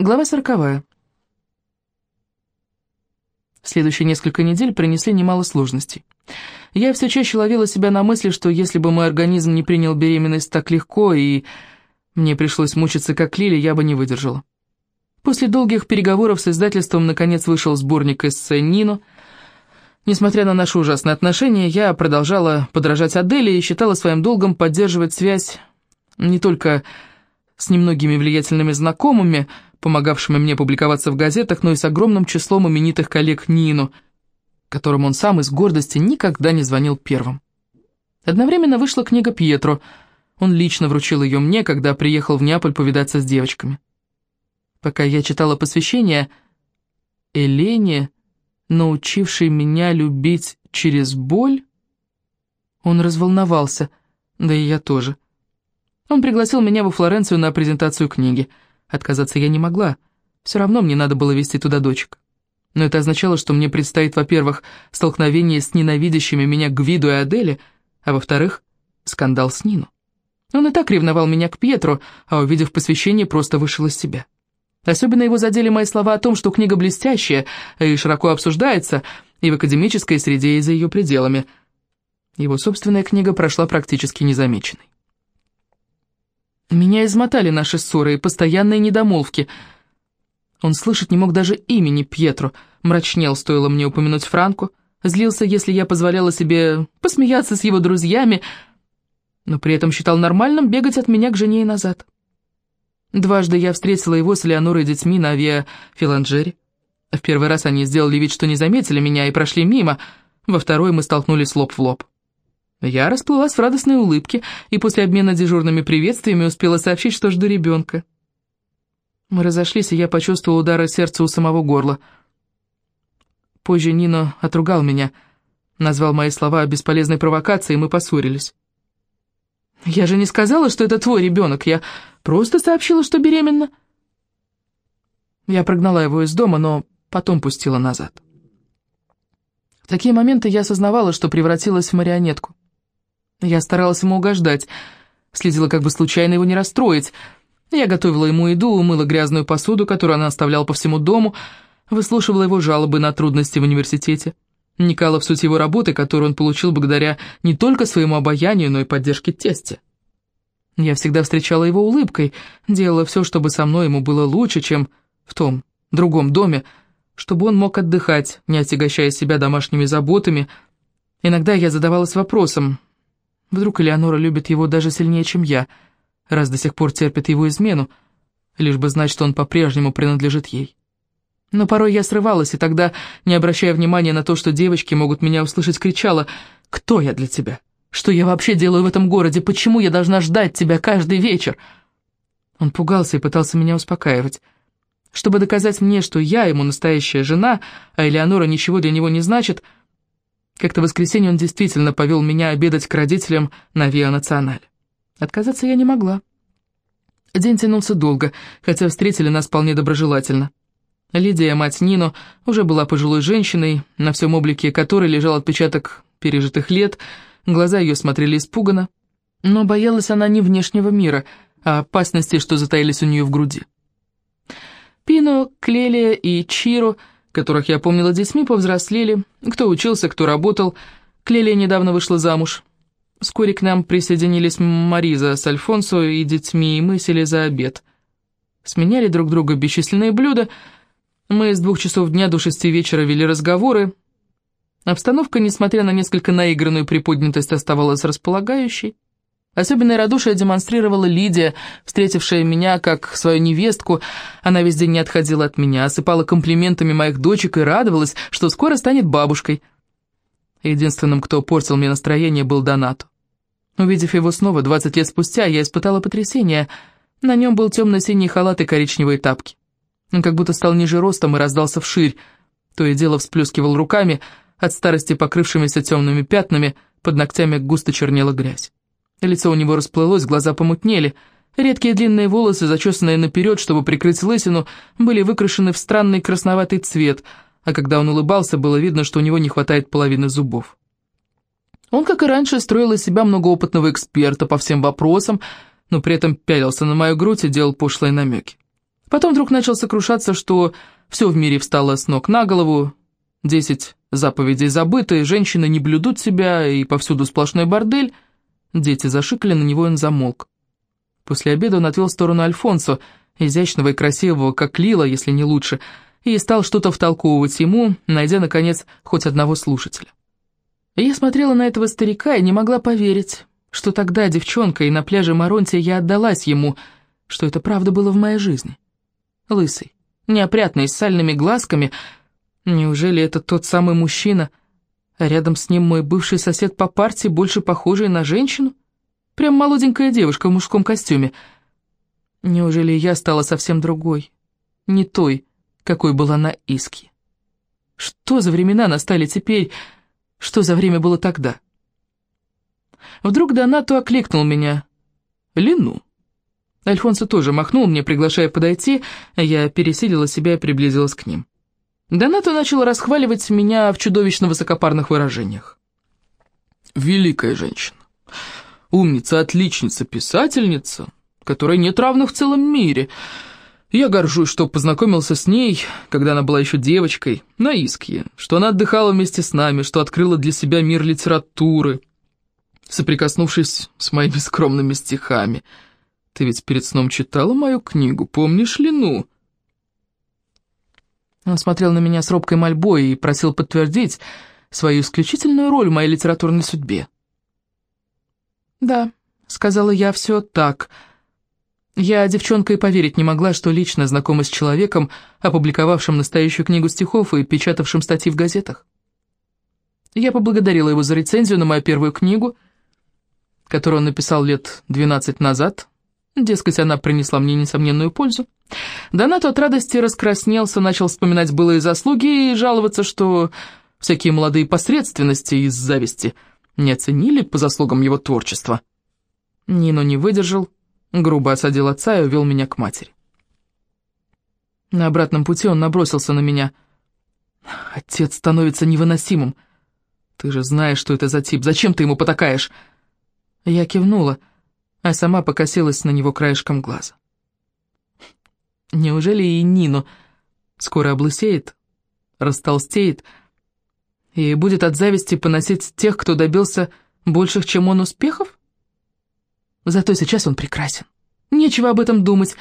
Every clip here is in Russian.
Глава сороковая. Следующие несколько недель принесли немало сложностей. Я все чаще ловила себя на мысли, что если бы мой организм не принял беременность так легко, и мне пришлось мучиться как Лили, я бы не выдержала. После долгих переговоров с издательством наконец вышел сборник эссе «Нино». Несмотря на наши ужасные отношения, я продолжала подражать Аделе и считала своим долгом поддерживать связь не только с немногими влиятельными знакомыми, помогавшими мне публиковаться в газетах, но и с огромным числом именитых коллег Нину, которым он сам из гордости никогда не звонил первым. Одновременно вышла книга Пьетро. Он лично вручил ее мне, когда приехал в Неаполь повидаться с девочками. Пока я читала посвящение, Элене, научившей меня любить через боль, он разволновался, да и я тоже. Он пригласил меня во Флоренцию на презентацию книги. Отказаться я не могла. Все равно мне надо было вести туда дочек. Но это означало, что мне предстоит, во-первых, столкновение с ненавидящими меня Гвиду и Адели, а во-вторых, скандал с Нину. Он и так ревновал меня к Пьетру, а увидев посвящение, просто вышел из себя. Особенно его задели мои слова о том, что книга блестящая и широко обсуждается и в академической среде, и за ее пределами. Его собственная книга прошла практически незамеченной. Меня измотали наши ссоры и постоянные недомолвки. Он слышать не мог даже имени Пьетро, мрачнел, стоило мне упомянуть Франку, злился, если я позволяла себе посмеяться с его друзьями, но при этом считал нормальным бегать от меня к жене и назад. Дважды я встретила его с Леонорой и детьми на авиафиланджере. В первый раз они сделали вид, что не заметили меня и прошли мимо, во второй мы столкнулись лоб в лоб. Я расплылась в радостной улыбке и после обмена дежурными приветствиями успела сообщить, что жду ребенка. Мы разошлись, и я почувствовала удары сердца у самого горла. Позже Нино отругал меня, назвал мои слова бесполезной провокацией, и мы поссорились. «Я же не сказала, что это твой ребенок, я просто сообщила, что беременна». Я прогнала его из дома, но потом пустила назад. В такие моменты я осознавала, что превратилась в марионетку. Я старалась ему угождать, следила, как бы случайно его не расстроить. Я готовила ему еду, умыла грязную посуду, которую она оставляла по всему дому, выслушивала его жалобы на трудности в университете, вникала в суть его работы, которую он получил благодаря не только своему обаянию, но и поддержке тестя. Я всегда встречала его улыбкой, делала все, чтобы со мной ему было лучше, чем в том, другом доме, чтобы он мог отдыхать, не отягощая себя домашними заботами. Иногда я задавалась вопросом, Вдруг Элеонора любит его даже сильнее, чем я, раз до сих пор терпит его измену, лишь бы знать, что он по-прежнему принадлежит ей. Но порой я срывалась, и тогда, не обращая внимания на то, что девочки могут меня услышать, кричала «Кто я для тебя? Что я вообще делаю в этом городе? Почему я должна ждать тебя каждый вечер?» Он пугался и пытался меня успокаивать. Чтобы доказать мне, что я ему настоящая жена, а Элеонора ничего для него не значит, — как-то в воскресенье он действительно повел меня обедать к родителям на Виа Националь. Отказаться я не могла. День тянулся долго, хотя встретили нас вполне доброжелательно. Лидия, мать Нину, уже была пожилой женщиной, на всем облике которой лежал отпечаток пережитых лет, глаза ее смотрели испуганно. Но боялась она не внешнего мира, а опасности, что затаились у нее в груди. Пино, Клелия и Чиро – которых я помнила детьми, повзрослели, кто учился, кто работал. Клелия недавно вышла замуж. Вскоре к нам присоединились Мариза с Альфонсо и детьми, и мы сели за обед. Сменяли друг друга бесчисленные блюда. Мы с двух часов дня до шести вечера вели разговоры. Обстановка, несмотря на несколько наигранную приподнятость, оставалась располагающей. Особенное радушие демонстрировала Лидия, встретившая меня как свою невестку. Она весь день не отходила от меня, осыпала комплиментами моих дочек и радовалась, что скоро станет бабушкой. Единственным, кто портил мне настроение, был Донату. Увидев его снова 20 лет спустя, я испытала потрясение. На нем был темно-синий халат и коричневые тапки. Он как будто стал ниже ростом и раздался вширь. То и дело всплескивал руками, от старости покрывшимися темными пятнами, под ногтями густо чернела грязь. Лицо у него расплылось, глаза помутнели. Редкие длинные волосы, зачесанные наперед, чтобы прикрыть лысину, были выкрашены в странный красноватый цвет, а когда он улыбался, было видно, что у него не хватает половины зубов. Он, как и раньше, строил из себя многоопытного эксперта по всем вопросам, но при этом пялился на мою грудь и делал пошлые намеки. Потом вдруг начал сокрушаться, что все в мире встало с ног на голову, десять заповедей забыты, женщины не блюдут себя, и повсюду сплошной бордель. Дети зашикали на него, и он замолк. После обеда он отвел в сторону Альфонсо, изящного и красивого, как Лила, если не лучше, и стал что-то втолковывать ему, найдя, наконец, хоть одного слушателя. Я смотрела на этого старика и не могла поверить, что тогда, девчонка, и на пляже Маронти я отдалась ему, что это правда было в моей жизни. Лысый, неопрятный, с сальными глазками. Неужели это тот самый мужчина, а рядом с ним мой бывший сосед по партии, больше похожий на женщину? Прям молоденькая девушка в мужском костюме. Неужели я стала совсем другой, не той, какой была на Иске? Что за времена настали теперь, что за время было тогда? Вдруг Донату окликнул меня. «Лину». Альфонсо тоже махнул мне, приглашая подойти, а я пересилила себя и приблизилась к ним. Донато начал расхваливать меня в чудовищно высокопарных выражениях. «Великая женщина, умница, отличница, писательница, которой нет равных в целом мире. Я горжусь, что познакомился с ней, когда она была еще девочкой, на Искье, что она отдыхала вместе с нами, что открыла для себя мир литературы, соприкоснувшись с моими скромными стихами». Ты ведь перед сном читала мою книгу, помнишь ли, ну?» Он смотрел на меня с робкой мольбой и просил подтвердить свою исключительную роль в моей литературной судьбе. «Да», — сказала я, — «все так». Я, девчонка, и поверить не могла, что лично знакома с человеком, опубликовавшим настоящую книгу стихов и печатавшим статьи в газетах. Я поблагодарила его за рецензию на мою первую книгу, которую он написал лет 12 назад, Дескать, она принесла мне несомненную пользу. Донату от радости раскраснелся, начал вспоминать былые заслуги и жаловаться, что всякие молодые посредственности из зависти не оценили по заслугам его творчества. Нино не выдержал, грубо осадил отца и увел меня к матери. На обратном пути он набросился на меня. «Отец становится невыносимым. Ты же знаешь, что это за тип. Зачем ты ему потакаешь?» Я кивнула а сама покосилась на него краешком глаза. Неужели и Нину скоро облысеет, растолстеет и будет от зависти поносить тех, кто добился больших, чем он, успехов? Зато сейчас он прекрасен. Нечего об этом думать,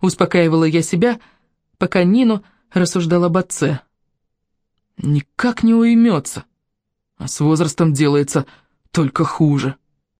успокаивала я себя, пока Нину рассуждал об отце. Никак не уймется, а с возрастом делается только хуже.